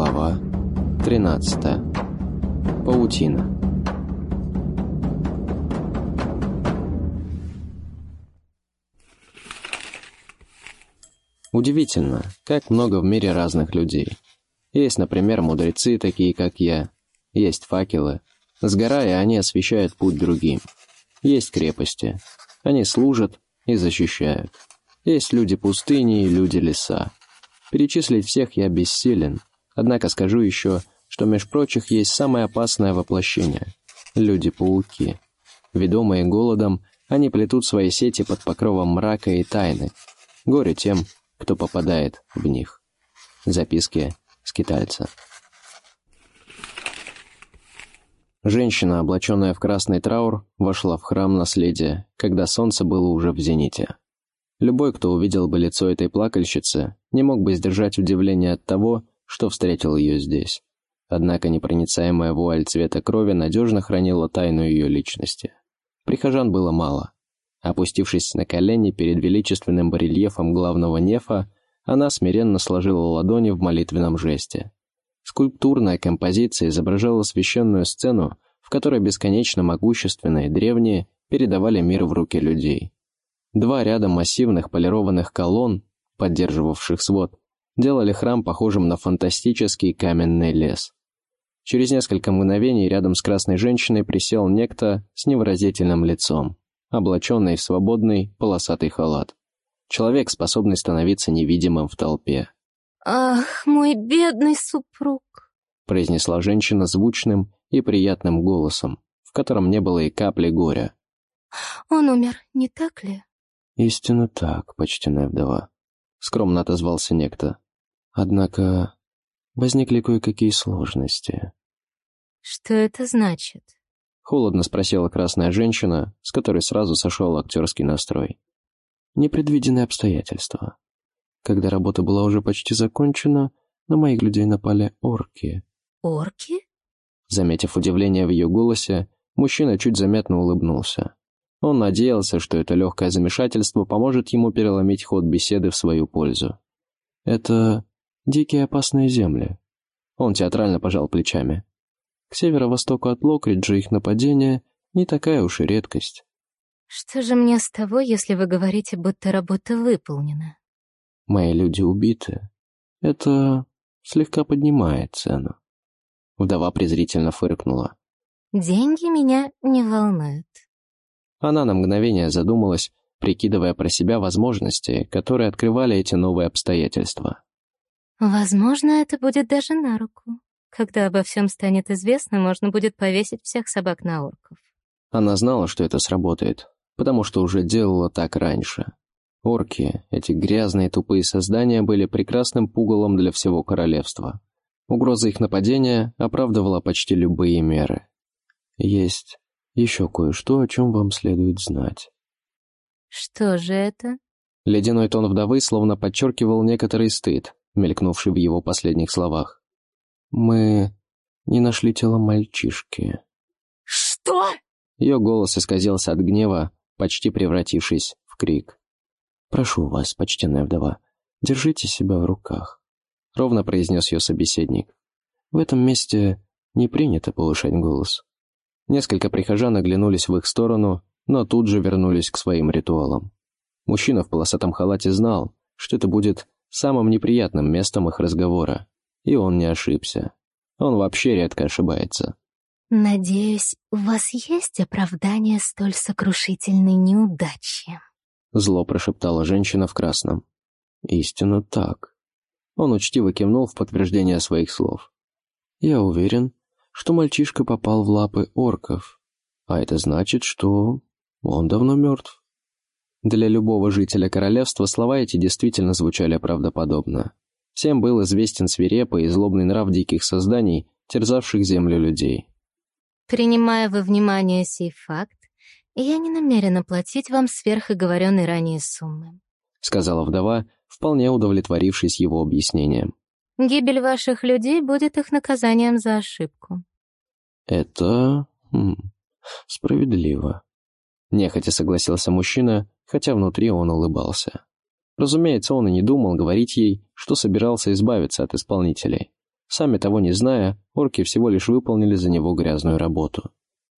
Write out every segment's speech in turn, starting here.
Глава 13. Паутина. Удивительно, как много в мире разных людей. Есть, например, мудрецы, такие как я. Есть факелы. Сгорая, они освещают путь другим. Есть крепости. Они служат и защищают. Есть люди пустыни и люди леса. Перечислить всех я бессилен, однако скажу еще, что меж прочих есть самое опасное воплощение — люди-пауки. Ведомые голодом, они плетут свои сети под покровом мрака и тайны. Горе тем, кто попадает в них. Записки скитальца. Женщина, облаченная в красный траур, вошла в храм наследия, когда солнце было уже в зените. Любой, кто увидел бы лицо этой плакальщицы, не мог бы сдержать удивление от того, что встретил ее здесь. Однако непроницаемая вуаль цвета крови надежно хранила тайну ее личности. Прихожан было мало. Опустившись на колени перед величественным барельефом главного нефа, она смиренно сложила ладони в молитвенном жесте. Скульптурная композиция изображала священную сцену, в которой бесконечно могущественные древние передавали мир в руки людей. Два ряда массивных полированных колонн, поддерживавших свод, делали храм похожим на фантастический каменный лес. Через несколько мгновений рядом с красной женщиной присел некто с невыразительным лицом, облаченный в свободный полосатый халат. Человек, способный становиться невидимым в толпе. «Ах, мой бедный супруг!» произнесла женщина звучным и приятным голосом, в котором не было и капли горя. «Он умер, не так ли?» «Истинно так, почтенная вдова», — скромно отозвался некто. «Однако возникли кое-какие сложности». «Что это значит?» — холодно спросила красная женщина, с которой сразу сошел актерский настрой. «Непредвиденные обстоятельства. Когда работа была уже почти закончена, на моих людей напали орки». «Орки?» Заметив удивление в ее голосе, мужчина чуть заметно улыбнулся. Он надеялся, что это легкое замешательство поможет ему переломить ход беседы в свою пользу. «Это дикие опасные земли». Он театрально пожал плечами. К северо-востоку от Локриджа их нападение не такая уж и редкость. «Что же мне с того, если вы говорите, будто работа выполнена?» «Мои люди убиты. Это слегка поднимает цену». Вдова презрительно фыркнула. «Деньги меня не волнуют». Она на мгновение задумалась, прикидывая про себя возможности, которые открывали эти новые обстоятельства. «Возможно, это будет даже на руку. Когда обо всем станет известно, можно будет повесить всех собак на орков». Она знала, что это сработает, потому что уже делала так раньше. Орки, эти грязные тупые создания, были прекрасным пугалом для всего королевства. Угроза их нападения оправдывала почти любые меры. Есть еще кое-что, о чем вам следует знать». «Что же это?» Ледяной тон вдовы словно подчеркивал некоторый стыд, мелькнувший в его последних словах. «Мы не нашли тело мальчишки». «Что?» Ее голос исказился от гнева, почти превратившись в крик. «Прошу вас, почтенная вдова, держите себя в руках», — ровно произнес ее собеседник. «В этом месте не принято повышать голос». Несколько прихожан оглянулись в их сторону, но тут же вернулись к своим ритуалам. Мужчина в полосатом халате знал, что это будет самым неприятным местом их разговора, и он не ошибся. Он вообще редко ошибается. «Надеюсь, у вас есть оправдание столь сокрушительной неудачи?» Зло прошептала женщина в красном. «Истинно так». Он учтиво кивнул в подтверждение своих слов. «Я уверен, что мальчишка попал в лапы орков, а это значит, что он давно мертв. Для любого жителя королевства слова эти действительно звучали правдоподобно. Всем был известен свирепый и злобный нрав диких созданий, терзавших землю людей. «Принимая во внимание сей факт, я не намерена платить вам сверхоговоренной ранее суммы», сказала вдова, вполне удовлетворившись его объяснением. «Гибель ваших людей будет их наказанием за ошибку. «Это... Справедливо», — нехотя согласился мужчина, хотя внутри он улыбался. Разумеется, он и не думал говорить ей, что собирался избавиться от исполнителей. Сами того не зная, орки всего лишь выполнили за него грязную работу.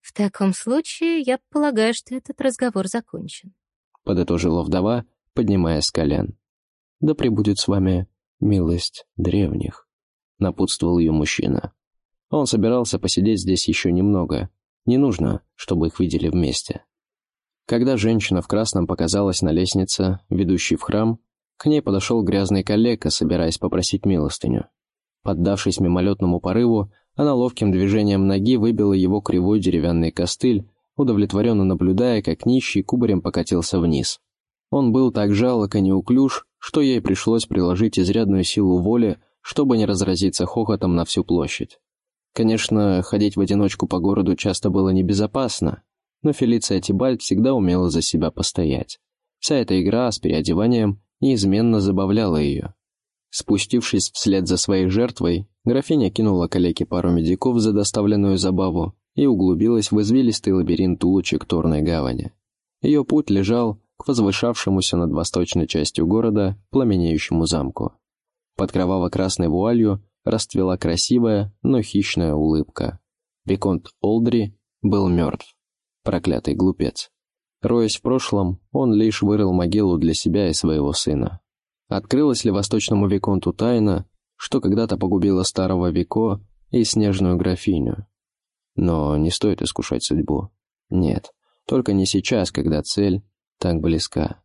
«В таком случае, я полагаю, что этот разговор закончен», — подытожила вдова, поднимаясь с колен. «Да пребудет с вами милость древних», — напутствовал ее мужчина. Он собирался посидеть здесь еще немного. Не нужно, чтобы их видели вместе. Когда женщина в красном показалась на лестнице, ведущей в храм, к ней подошел грязный коллега, собираясь попросить милостыню. Поддавшись мимолетному порыву, она ловким движением ноги выбила его кривой деревянный костыль, удовлетворенно наблюдая, как нищий кубарем покатился вниз. Он был так жалок и неуклюж, что ей пришлось приложить изрядную силу воли, чтобы не разразиться хохотом на всю площадь. Конечно, ходить в одиночку по городу часто было небезопасно, но Фелиция Тибальд всегда умела за себя постоять. Вся эта игра с переодеванием неизменно забавляла ее. Спустившись вслед за своей жертвой, графиня кинула калеке пару медиков за доставленную забаву и углубилась в извилистый лабиринт улочек Торной гавани. Ее путь лежал к возвышавшемуся над восточной частью города пламенеющему замку. Под кроваво-красной вуалью расцвела красивая, но хищная улыбка. Виконт Олдри был мертв. Проклятый глупец. Роясь в прошлом, он лишь вырыл могилу для себя и своего сына. Открылась ли восточному Виконту тайна, что когда-то погубила старого Вико и снежную графиню? Но не стоит искушать судьбу. Нет, только не сейчас, когда цель так близка.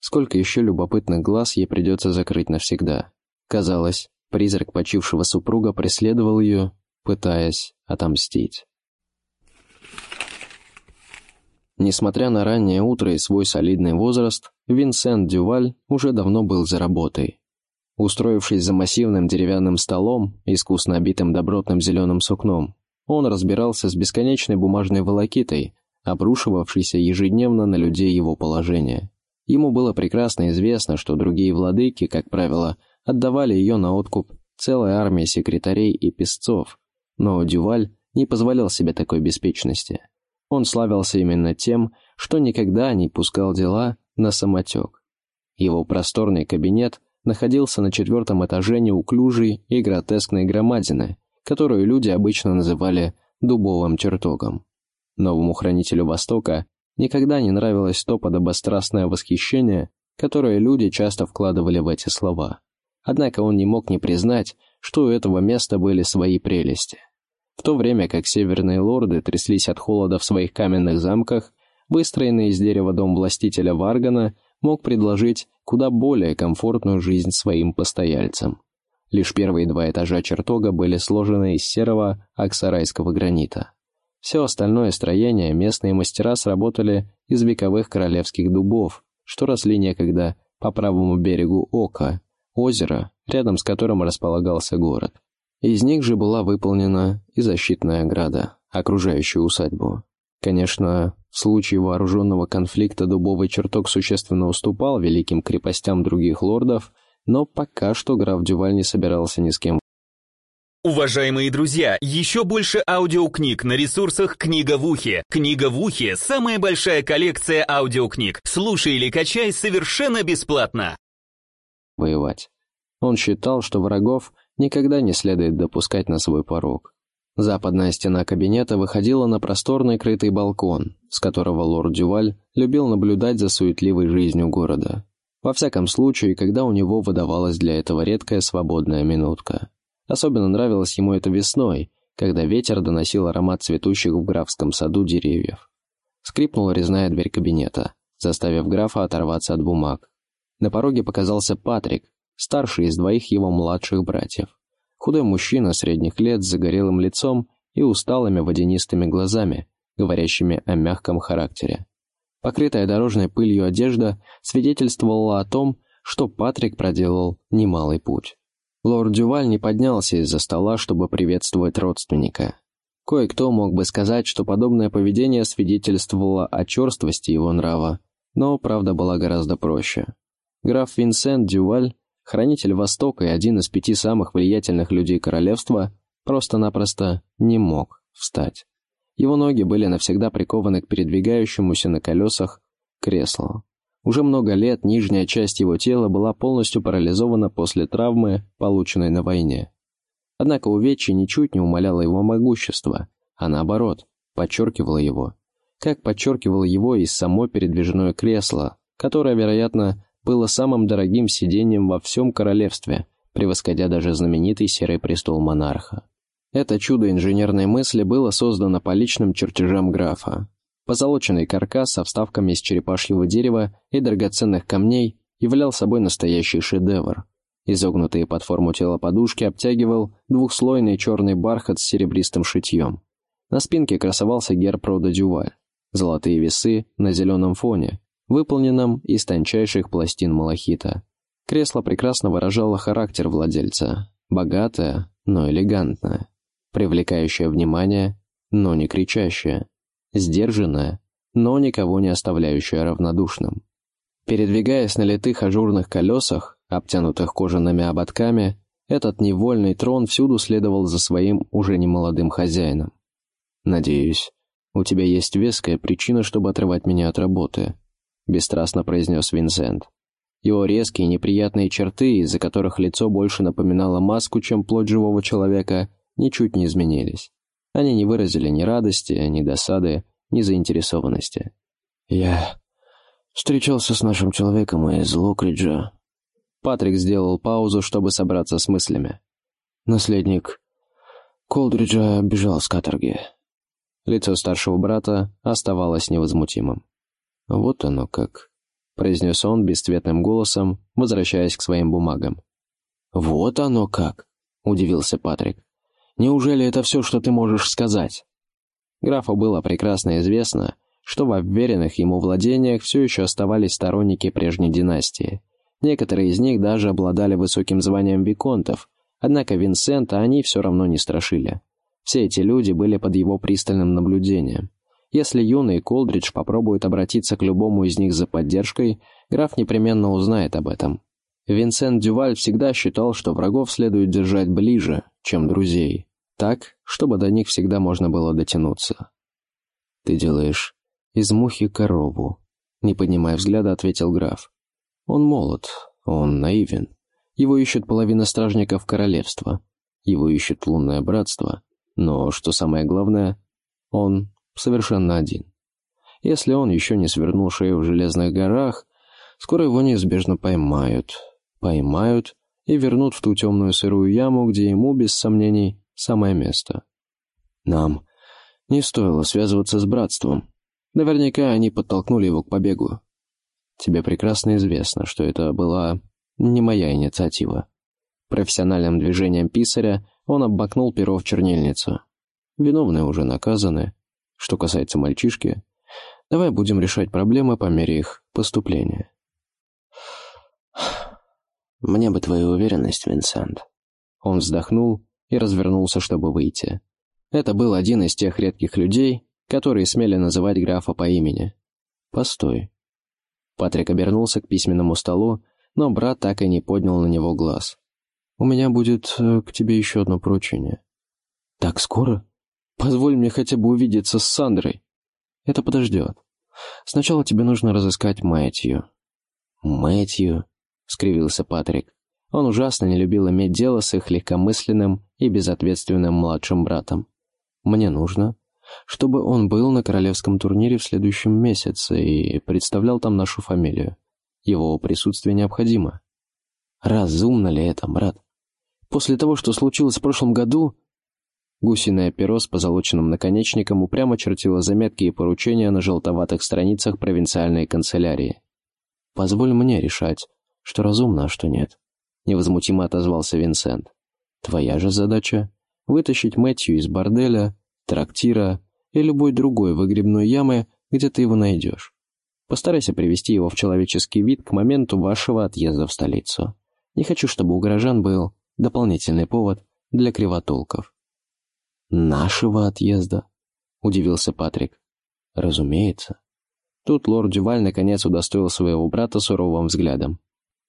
Сколько еще любопытных глаз ей придется закрыть навсегда. Казалось, Призрак почившего супруга преследовал ее, пытаясь отомстить. Несмотря на раннее утро и свой солидный возраст, Винсент Дюваль уже давно был за работой. Устроившись за массивным деревянным столом, искусно обитым добротным зеленым сукном, он разбирался с бесконечной бумажной волокитой, обрушивавшейся ежедневно на людей его положения. Ему было прекрасно известно, что другие владыки, как правило, отдавали ее на откуп целой армии секретарей и песцов, но Дюваль не позволял себе такой беспечности. Он славился именно тем, что никогда не пускал дела на самотек. Его просторный кабинет находился на четвертом этаже неуклюжей и гротескной громадины, которую люди обычно называли «дубовым чертогом». Новому хранителю Востока никогда не нравилось то подобострастное восхищение, которое люди часто вкладывали в эти слова. Однако он не мог не признать, что у этого места были свои прелести. В то время как северные лорды тряслись от холода в своих каменных замках, выстроенный из дерева дом властителя Варгана мог предложить куда более комфортную жизнь своим постояльцам. Лишь первые два этажа чертога были сложены из серого аксарайского гранита. Все остальное строение местные мастера сработали из вековых королевских дубов, что росли некогда по правому берегу Ока, озеро, рядом с которым располагался город. Из них же была выполнена и защитная ограда, окружающая усадьбу. Конечно, в случае вооруженного конфликта дубовый чертог существенно уступал великим крепостям других лордов, но пока что граф Дюваль не собирался ни с кем. Уважаемые друзья, еще больше аудиокниг на ресурсах «Книга в ухе». «Книга в ухе» — самая большая коллекция аудиокниг. Слушай или качай совершенно бесплатно воевать. Он считал, что врагов никогда не следует допускать на свой порог. Западная стена кабинета выходила на просторный крытый балкон, с которого лорд Дюваль любил наблюдать за суетливой жизнью города. Во всяком случае, когда у него выдавалась для этого редкая свободная минутка. Особенно нравилось ему это весной, когда ветер доносил аромат цветущих в графском саду деревьев. Скрипнула резная дверь кабинета, заставив графа оторваться от бумаг. На пороге показался Патрик, старший из двоих его младших братьев. Худой мужчина средних лет с загорелым лицом и усталыми водянистыми глазами, говорящими о мягком характере. Покрытая дорожной пылью одежда свидетельствовала о том, что Патрик проделал немалый путь. Лорд Дюваль не поднялся из-за стола, чтобы приветствовать родственника. Кое-кто мог бы сказать, что подобное поведение свидетельствовало о черствости его нрава, но правда была гораздо проще. Граф Винсент Дюваль, хранитель Востока и один из пяти самых влиятельных людей королевства, просто-напросто не мог встать. Его ноги были навсегда прикованы к передвигающемуся на колесах креслу. Уже много лет нижняя часть его тела была полностью парализована после травмы, полученной на войне. Однако увечье ничуть не умаляло его могущество, а наоборот, подчеркивало его. Как подчеркивало его и само передвижное кресло, которое, вероятно, было самым дорогим сиденьем во всем королевстве, превосходя даже знаменитый серый престол монарха. Это чудо инженерной мысли было создано по личным чертежам графа. Позолоченный каркас со вставками из черепашьего дерева и драгоценных камней являл собой настоящий шедевр. Изогнутые под форму тела подушки обтягивал двухслойный черный бархат с серебристым шитьем. На спинке красовался герб рода Дюваль. Золотые весы на зеленом фоне, выполненном из тончайших пластин малахита. Кресло прекрасно выражало характер владельца. Богатое, но элегантное. Привлекающее внимание, но не кричащее. Сдержанное, но никого не оставляющее равнодушным. Передвигаясь на литых ажурных колесах, обтянутых кожаными ободками, этот невольный трон всюду следовал за своим уже немолодым хозяином. «Надеюсь, у тебя есть веская причина, чтобы отрывать меня от работы», — бесстрастно произнес Винсент. Его резкие неприятные черты, из-за которых лицо больше напоминало маску, чем плоть живого человека, ничуть не изменились. Они не выразили ни радости, ни досады, ни заинтересованности. «Я встречался с нашим человеком из Локриджа». Патрик сделал паузу, чтобы собраться с мыслями. Наследник Колдриджа бежал с каторги. Лицо старшего брата оставалось невозмутимым. «Вот оно как», — произнес он бесцветным голосом, возвращаясь к своим бумагам. «Вот оно как», — удивился Патрик. «Неужели это все, что ты можешь сказать?» Графу было прекрасно известно, что в обверенных ему владениях все еще оставались сторонники прежней династии. Некоторые из них даже обладали высоким званием виконтов, однако Винсента они все равно не страшили. Все эти люди были под его пристальным наблюдением. Если юный Колдридж попробует обратиться к любому из них за поддержкой, граф непременно узнает об этом. Винсент Дюваль всегда считал, что врагов следует держать ближе, чем друзей, так, чтобы до них всегда можно было дотянуться. «Ты делаешь из мухи корову», — не поднимая взгляда, ответил граф. «Он молод, он наивен. Его ищет половина стражников королевства. Его ищет лунное братство. Но, что самое главное, он совершенно один. Если он еще не свернул шею в Железных горах, скоро его неизбежно поймают. Поймают и вернут в ту темную сырую яму, где ему, без сомнений, самое место. Нам не стоило связываться с братством. Наверняка они подтолкнули его к побегу. Тебе прекрасно известно, что это была не моя инициатива. Профессиональным движением писаря он обмакнул перо в чернильницу. Виновные уже наказаны. Что касается мальчишки, давай будем решать проблемы по мере их поступления. Мне бы твою уверенность, Винсент. Он вздохнул и развернулся, чтобы выйти. Это был один из тех редких людей, которые смели называть графа по имени. «Постой». Патрик обернулся к письменному столу, но брат так и не поднял на него глаз. У меня будет э, к тебе еще одно поручение». «Так скоро? Позволь мне хотя бы увидеться с Сандрой». «Это подождет. Сначала тебе нужно разыскать Мэтью». «Мэтью?» — скривился Патрик. Он ужасно не любил иметь дело с их легкомысленным и безответственным младшим братом. «Мне нужно, чтобы он был на королевском турнире в следующем месяце и представлял там нашу фамилию. Его присутствие необходимо». «Разумно ли это, брат?» После того, что случилось в прошлом году...» Гусиное перо с позолоченным наконечником упрямо чертило заметки и поручения на желтоватых страницах провинциальной канцелярии. «Позволь мне решать, что разумно, а что нет», — невозмутимо отозвался Винсент. «Твоя же задача — вытащить Мэтью из борделя, трактира и любой другой выгребной ямы, где ты его найдешь. Постарайся привести его в человеческий вид к моменту вашего отъезда в столицу. Не хочу, чтобы у горожан был дополнительный повод для кривотолков. «Нашего отъезда?» — удивился Патрик. «Разумеется». Тут лорд Дюваль наконец удостоил своего брата суровым взглядом.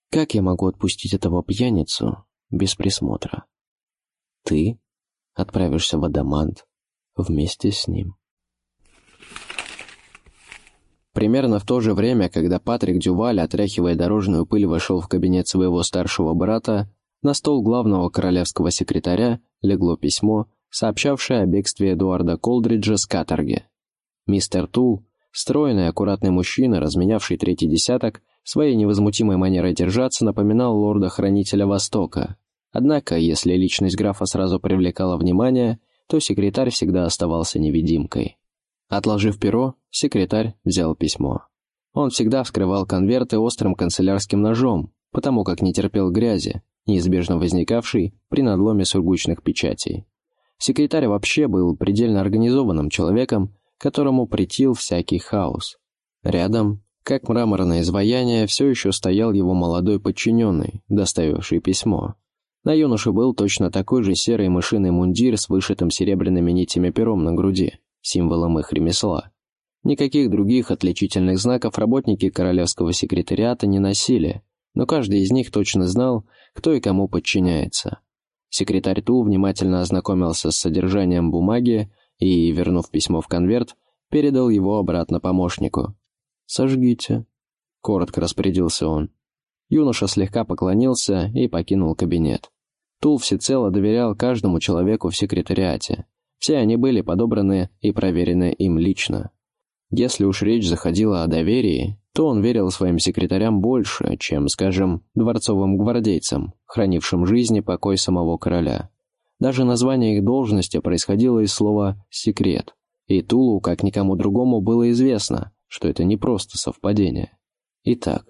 «Как я могу отпустить этого пьяницу без присмотра?» «Ты отправишься в Адамант вместе с ним». Примерно в то же время, когда Патрик Дюваль, отряхивая дорожную пыль, вошел в кабинет своего старшего брата, На стол главного королевского секретаря легло письмо, сообщавшее о бегстве Эдуарда Колдриджа с каторги. Мистер Тул, стройный, аккуратный мужчина, разменявший третий десяток, своей невозмутимой манерой держаться напоминал лорда-хранителя Востока. Однако, если личность графа сразу привлекала внимание, то секретарь всегда оставался невидимкой. Отложив перо, секретарь взял письмо. Он всегда вскрывал конверты острым канцелярским ножом, потому как не терпел грязи, неизбежно возникавшей при надломе сургучных печатей. Секретарь вообще был предельно организованным человеком, которому претил всякий хаос. Рядом, как мраморное изваяние, все еще стоял его молодой подчиненный, доставивший письмо. На юноше был точно такой же серый мышиный мундир с вышитым серебряными нитями пером на груди, символом их ремесла. Никаких других отличительных знаков работники королевского секретариата не носили, но каждый из них точно знал, кто и кому подчиняется. Секретарь Тул внимательно ознакомился с содержанием бумаги и, вернув письмо в конверт, передал его обратно помощнику. «Сожгите», — коротко распорядился он. Юноша слегка поклонился и покинул кабинет. Тул всецело доверял каждому человеку в секретариате. Все они были подобраны и проверены им лично. Если уж речь заходила о доверии, то он верил своим секретарям больше, чем, скажем, дворцовым гвардейцам, хранившим жизнь и покой самого короля. Даже название их должности происходило из слова «секрет», и Тулу, как никому другому, было известно, что это не просто совпадение. Итак,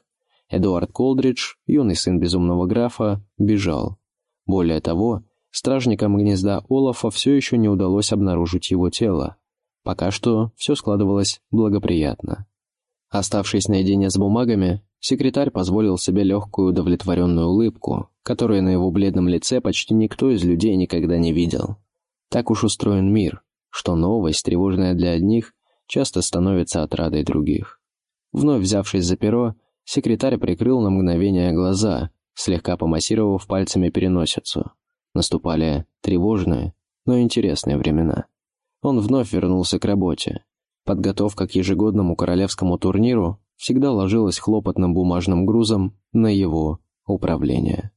Эдуард Колдридж, юный сын безумного графа, бежал. Более того, стражникам гнезда Олафа все еще не удалось обнаружить его тело. Пока что все складывалось благоприятно. Оставшись наедине с бумагами, секретарь позволил себе легкую удовлетворенную улыбку, которую на его бледном лице почти никто из людей никогда не видел. Так уж устроен мир, что новость, тревожная для одних, часто становится отрадой других. Вновь взявшись за перо, секретарь прикрыл на мгновение глаза, слегка помассировав пальцами переносицу. Наступали тревожные, но интересные времена. Он вновь вернулся к работе. Подготовка к ежегодному королевскому турниру всегда ложилась хлопотным бумажным грузом на его управление.